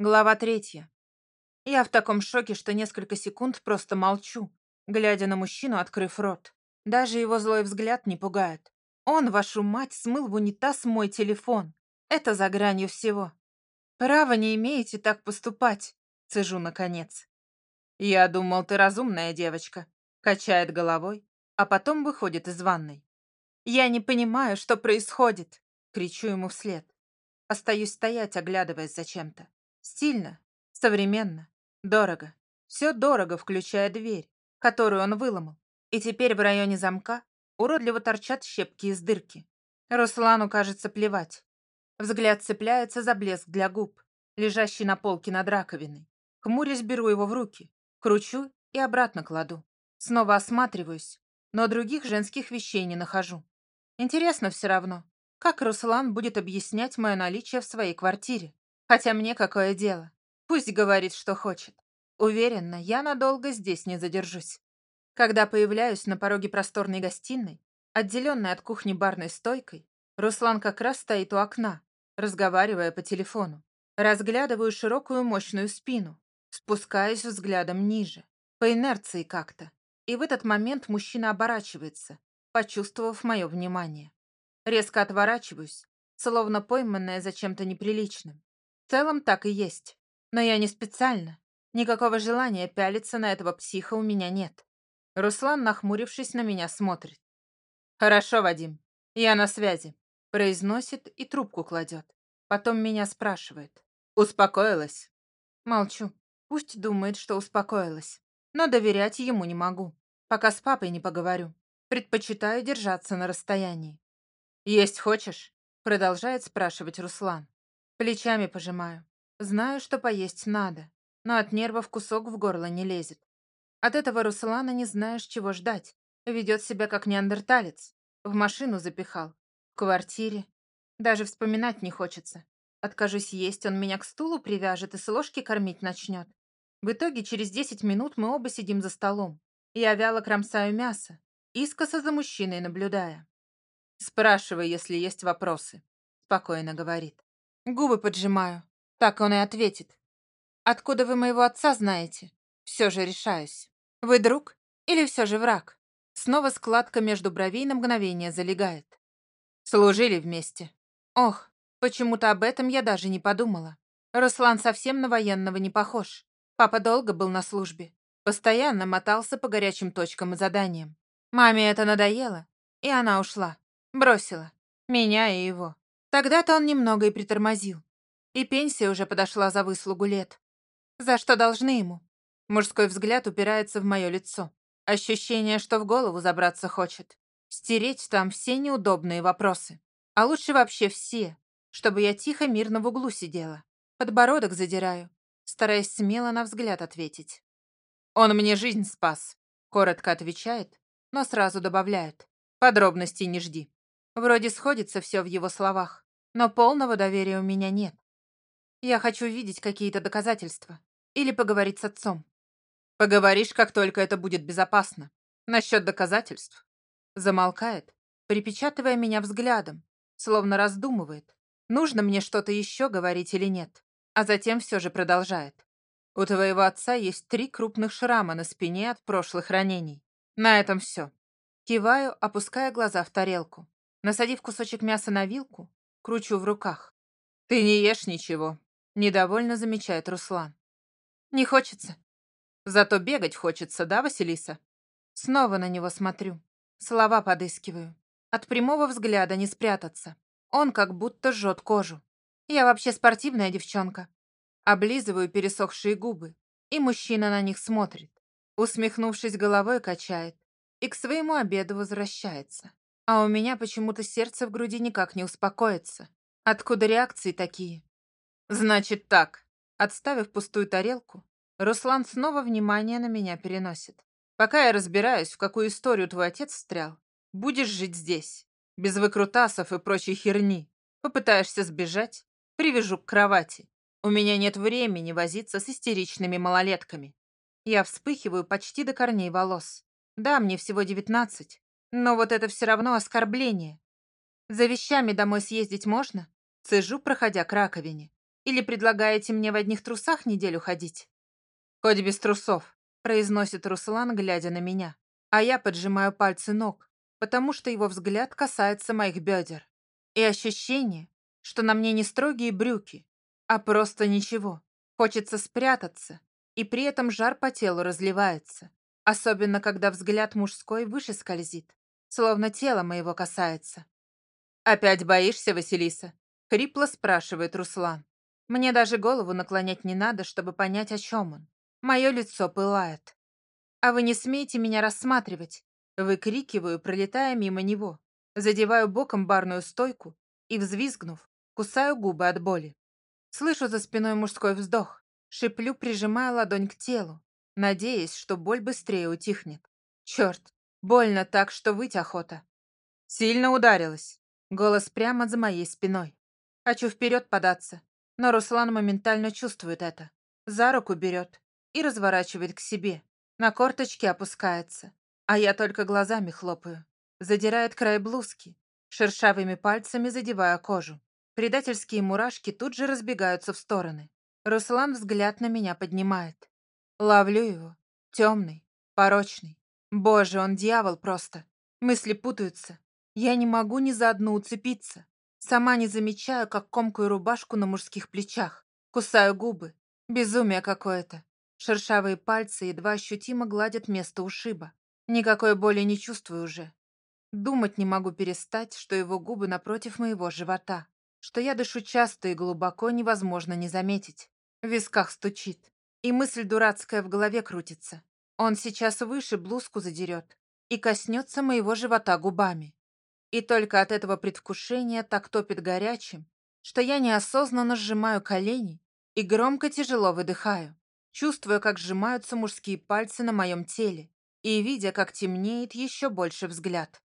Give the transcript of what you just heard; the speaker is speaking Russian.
Глава третья. Я в таком шоке, что несколько секунд просто молчу, глядя на мужчину, открыв рот. Даже его злой взгляд не пугает. Он, вашу мать, смыл в унитаз мой телефон. Это за гранью всего. Права не имеете так поступать, цежу наконец. Я думал, ты разумная девочка. Качает головой, а потом выходит из ванной. Я не понимаю, что происходит, кричу ему вслед. Остаюсь стоять, оглядываясь зачем-то. Стильно, современно, дорого. Все дорого, включая дверь, которую он выломал. И теперь в районе замка уродливо торчат щепки из дырки. Руслану, кажется, плевать. Взгляд цепляется за блеск для губ, лежащий на полке над раковиной. Хмурясь, беру его в руки, кручу и обратно кладу. Снова осматриваюсь, но других женских вещей не нахожу. Интересно все равно, как Руслан будет объяснять мое наличие в своей квартире. Хотя мне какое дело? Пусть говорит, что хочет. Уверена, я надолго здесь не задержусь. Когда появляюсь на пороге просторной гостиной, отделенной от кухни барной стойкой, Руслан как раз стоит у окна, разговаривая по телефону. Разглядываю широкую мощную спину, спускаюсь взглядом ниже, по инерции как-то. И в этот момент мужчина оборачивается, почувствовав мое внимание. Резко отворачиваюсь, словно пойманная за чем-то неприличным. В целом так и есть. Но я не специально. Никакого желания пялиться на этого психа у меня нет. Руслан, нахмурившись, на меня смотрит. «Хорошо, Вадим, я на связи», — произносит и трубку кладет. Потом меня спрашивает. «Успокоилась?» Молчу. Пусть думает, что успокоилась. Но доверять ему не могу. Пока с папой не поговорю. Предпочитаю держаться на расстоянии. «Есть хочешь?» — продолжает спрашивать Руслан. Плечами пожимаю. Знаю, что поесть надо, но от нервов кусок в горло не лезет. От этого Руслана не знаешь, чего ждать. Ведет себя как неандерталец. В машину запихал. В квартире. Даже вспоминать не хочется. Откажусь есть, он меня к стулу привяжет и с ложки кормить начнет. В итоге через десять минут мы оба сидим за столом. Я вяло кромсаю мясо, искоса за мужчиной наблюдая. «Спрашивай, если есть вопросы», — спокойно говорит. Губы поджимаю. Так он и ответит. Откуда вы моего отца знаете? Все же решаюсь. Вы друг или все же враг? Снова складка между бровей на мгновение залегает. Служили вместе. Ох, почему-то об этом я даже не подумала. Руслан совсем на военного не похож. Папа долго был на службе. Постоянно мотался по горячим точкам и заданиям. Маме это надоело, и она ушла. Бросила. Меня и его. Тогда-то он немного и притормозил. И пенсия уже подошла за выслугу лет. За что должны ему? Мужской взгляд упирается в мое лицо. Ощущение, что в голову забраться хочет. Стереть там все неудобные вопросы. А лучше вообще все, чтобы я тихо, мирно в углу сидела. Подбородок задираю, стараясь смело на взгляд ответить. «Он мне жизнь спас», — коротко отвечает, но сразу добавляет. «Подробностей не жди». Вроде сходится все в его словах. Но полного доверия у меня нет. Я хочу видеть какие-то доказательства. Или поговорить с отцом. Поговоришь, как только это будет безопасно. Насчет доказательств. Замолкает, припечатывая меня взглядом, словно раздумывает, нужно мне что-то еще говорить или нет. А затем все же продолжает. У твоего отца есть три крупных шрама на спине от прошлых ранений. На этом все. Киваю, опуская глаза в тарелку. Насадив кусочек мяса на вилку, кручу в руках. «Ты не ешь ничего», — недовольно замечает Руслан. «Не хочется». «Зато бегать хочется, да, Василиса?» Снова на него смотрю. Слова подыскиваю. От прямого взгляда не спрятаться. Он как будто жжет кожу. Я вообще спортивная девчонка. Облизываю пересохшие губы, и мужчина на них смотрит. Усмехнувшись головой, качает. И к своему обеду возвращается. А у меня почему-то сердце в груди никак не успокоится. Откуда реакции такие? Значит так. Отставив пустую тарелку, Руслан снова внимание на меня переносит. Пока я разбираюсь, в какую историю твой отец встрял, будешь жить здесь, без выкрутасов и прочей херни. Попытаешься сбежать, привяжу к кровати. У меня нет времени возиться с истеричными малолетками. Я вспыхиваю почти до корней волос. Да, мне всего девятнадцать, но вот это все равно оскорбление. За вещами домой съездить можно? Цежу, проходя к раковине. Или предлагаете мне в одних трусах неделю ходить? Хоть без трусов, произносит Руслан, глядя на меня. А я поджимаю пальцы ног, потому что его взгляд касается моих бедер. И ощущение, что на мне не строгие брюки, а просто ничего. Хочется спрятаться, и при этом жар по телу разливается. Особенно, когда взгляд мужской выше скользит, словно тело моего касается. «Опять боишься, Василиса?» — хрипло спрашивает Руслан. Мне даже голову наклонять не надо, чтобы понять, о чем он. Мое лицо пылает. «А вы не смеете меня рассматривать?» Выкрикиваю, пролетая мимо него. Задеваю боком барную стойку и, взвизгнув, кусаю губы от боли. Слышу за спиной мужской вздох. Шиплю, прижимая ладонь к телу, надеясь, что боль быстрее утихнет. Черт, больно так, что выть охота. Сильно ударилась. Голос прямо за моей спиной. Хочу вперед податься, но Руслан моментально чувствует это. За руку берет и разворачивает к себе. На корточки опускается, а я только глазами хлопаю. Задирает край блузки, шершавыми пальцами задевая кожу. Предательские мурашки тут же разбегаются в стороны. Руслан взгляд на меня поднимает. Ловлю его. Темный, порочный. Боже, он дьявол просто. Мысли путаются. Я не могу ни за одну уцепиться. Сама не замечаю, как комкаю рубашку на мужских плечах. Кусаю губы. Безумие какое-то. Шершавые пальцы едва ощутимо гладят место ушиба. Никакой боли не чувствую уже. Думать не могу перестать, что его губы напротив моего живота. Что я дышу часто и глубоко невозможно не заметить. В висках стучит. И мысль дурацкая в голове крутится. Он сейчас выше блузку задерет и коснется моего живота губами. И только от этого предвкушения так топит горячим, что я неосознанно сжимаю колени и громко тяжело выдыхаю, чувствуя, как сжимаются мужские пальцы на моем теле и видя, как темнеет еще больше взгляд.